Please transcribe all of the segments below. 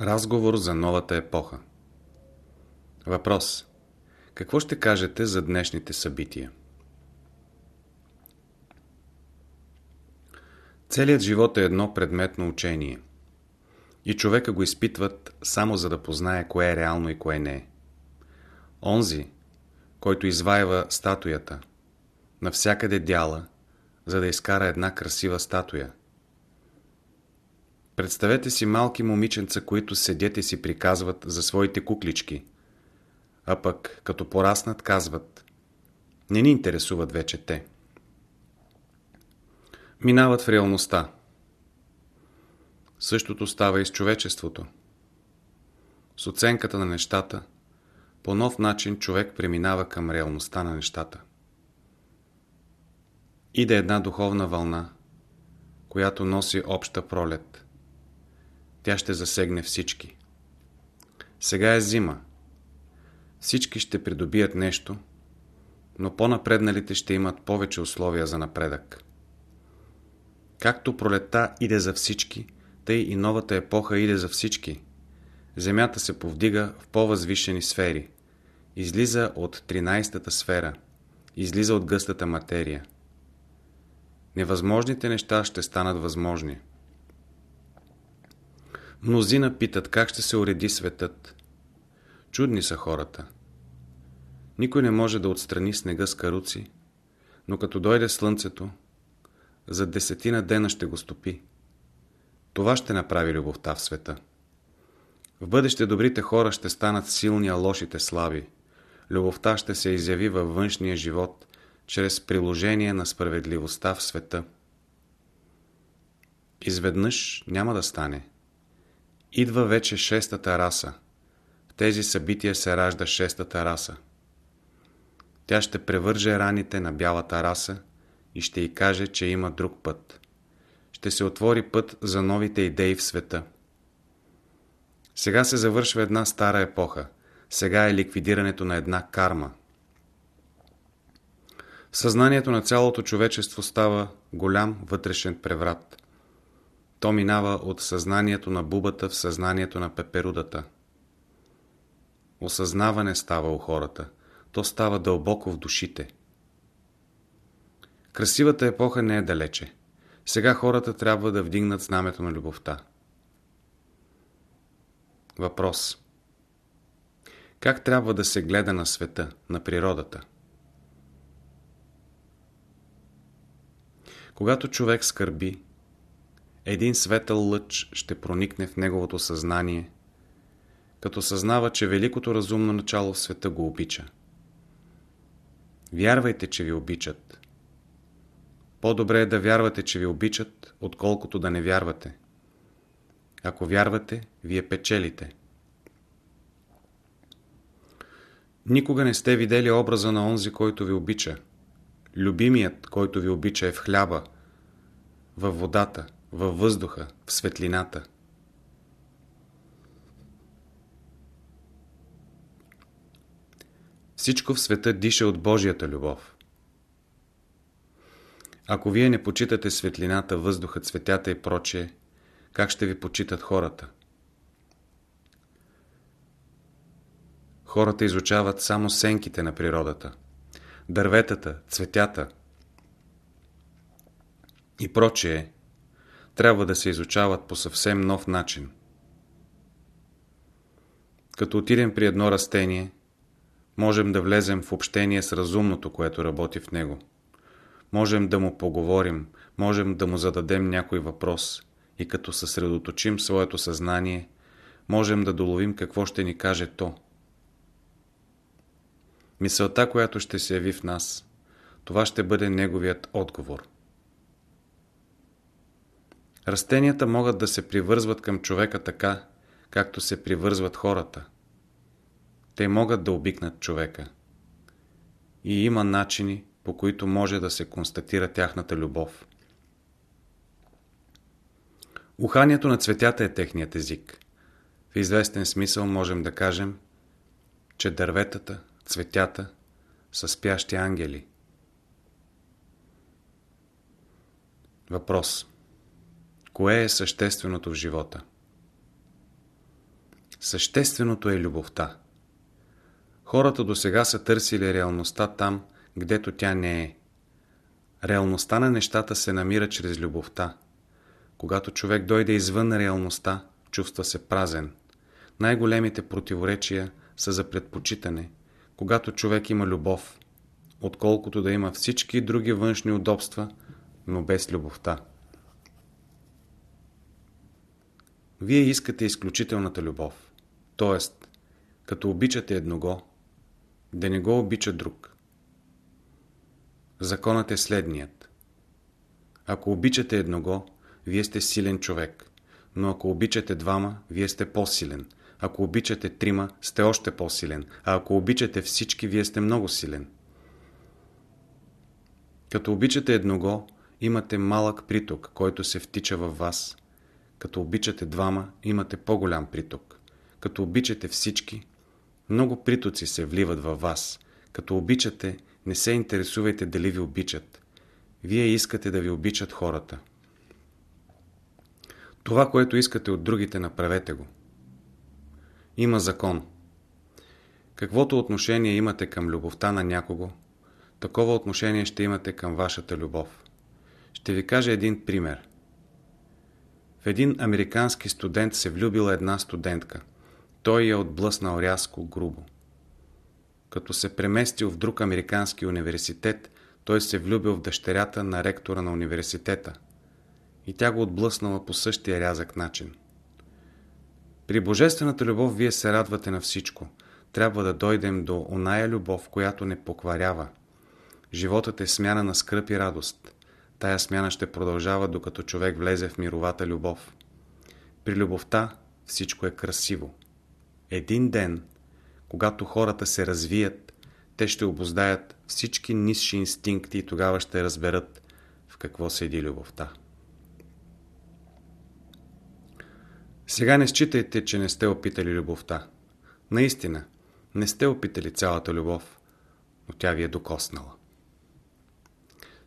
Разговор за новата епоха Въпрос Какво ще кажете за днешните събития? Целият живот е едно предметно учение. И човека го изпитват само за да познае кое е реално и кое не е. Онзи, който изваива статуята, навсякъде дяла, за да изкара една красива статуя – Представете си малки момиченца, които седят и си приказват за своите куклички. А пък, като пораснат, казват Не ни интересуват вече те. Минават в реалността. Същото става и с човечеството. С оценката на нещата, по нов начин човек преминава към реалността на нещата. Иде една духовна вълна, която носи обща пролет – тя ще засегне всички. Сега е зима. Всички ще придобият нещо, но по-напредналите ще имат повече условия за напредък. Както пролета иде за всички, тъй и новата епоха иде за всички. Земята се повдига в по-възвишени сфери. Излиза от 13-та сфера. Излиза от гъстата материя. Невъзможните неща ще станат възможни. Мнозина питат как ще се уреди светът. Чудни са хората. Никой не може да отстрани снега с каруци, но като дойде слънцето, за десетина дена ще го стопи. Това ще направи любовта в света. В бъдеще добрите хора ще станат силни, а лошите слаби. Любовта ще се изяви във външния живот, чрез приложение на справедливостта в света. Изведнъж няма да стане. Идва вече шестата раса. В тези събития се ражда шестата раса. Тя ще превърже раните на бялата раса и ще й каже, че има друг път. Ще се отвори път за новите идеи в света. Сега се завършва една стара епоха. Сега е ликвидирането на една карма. Съзнанието на цялото човечество става голям вътрешен преврат – то минава от съзнанието на бубата в съзнанието на пеперудата. Осъзнаване става у хората. То става дълбоко в душите. Красивата епоха не е далече. Сега хората трябва да вдигнат знамето на любовта. Въпрос Как трябва да се гледа на света, на природата? Когато човек скърби, един светъл лъч ще проникне в неговото съзнание, като съзнава, че великото разумно начало в света го обича. Вярвайте, че ви обичат. По-добре е да вярвате, че ви обичат, отколкото да не вярвате. Ако вярвате, вие печелите. Никога не сте видели образа на онзи, който ви обича. Любимият, който ви обича е в хляба, във водата, във въздуха, в светлината. Всичко в света диша от Божията любов. Ако вие не почитате светлината, въздуха, цветята и прочее, как ще ви почитат хората? Хората изучават само сенките на природата, дърветата, цветята и прочее, трябва да се изучават по съвсем нов начин. Като отидем при едно растение, можем да влезем в общение с разумното, което работи в него. Можем да му поговорим, можем да му зададем някой въпрос и като съсредоточим своето съзнание, можем да доловим какво ще ни каже то. Мисълта, която ще се яви в нас, това ще бъде неговият отговор. Растенията могат да се привързват към човека така, както се привързват хората. Те могат да обикнат човека. И има начини, по които може да се констатира тяхната любов. Уханието на цветята е техният език. В известен смисъл можем да кажем, че дърветата, цветята са спящи ангели. Въпрос Кое е същественото в живота? Същественото е любовта. Хората до сега са търсили реалността там, гдето тя не е. Реалността на нещата се намира чрез любовта. Когато човек дойде извън реалността, чувства се празен. Най-големите противоречия са за предпочитане, когато човек има любов, отколкото да има всички други външни удобства, но без любовта. Вие искате изключителната любов, т.е. като обичате едного, да не го обича друг. Законът е следният. Ако обичате едного, вие сте силен човек, но ако обичате двама, вие сте по-силен. Ако обичате трима, сте още по-силен, а ако обичате всички, вие сте много силен. Като обичате едного, имате малък приток, който се втича във вас. Като обичате двама, имате по-голям приток. Като обичате всички, много притоци се вливат във вас. Като обичате, не се интересувайте дали ви обичат. Вие искате да ви обичат хората. Това, което искате от другите, направете го. Има закон. Каквото отношение имате към любовта на някого, такова отношение ще имате към вашата любов. Ще ви кажа един пример. В един американски студент се влюбила една студентка. Той я отблъснал рязко, грубо. Като се преместил в друг американски университет, той се влюбил в дъщерята на ректора на университета. И тя го отблъснала по същия рязък начин. При Божествената любов вие се радвате на всичко. Трябва да дойдем до оная любов, която не покварява. Животът е смяна на скръп и радост. Тая смяна ще продължава, докато човек влезе в мировата любов. При любовта всичко е красиво. Един ден, когато хората се развият, те ще обоздаят всички нисши инстинкти и тогава ще разберат в какво седи любовта. Сега не считайте, че не сте опитали любовта. Наистина, не сте опитали цялата любов, но тя ви е докоснала.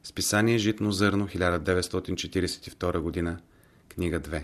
Списание Житно зърно 1942 г. Книга 2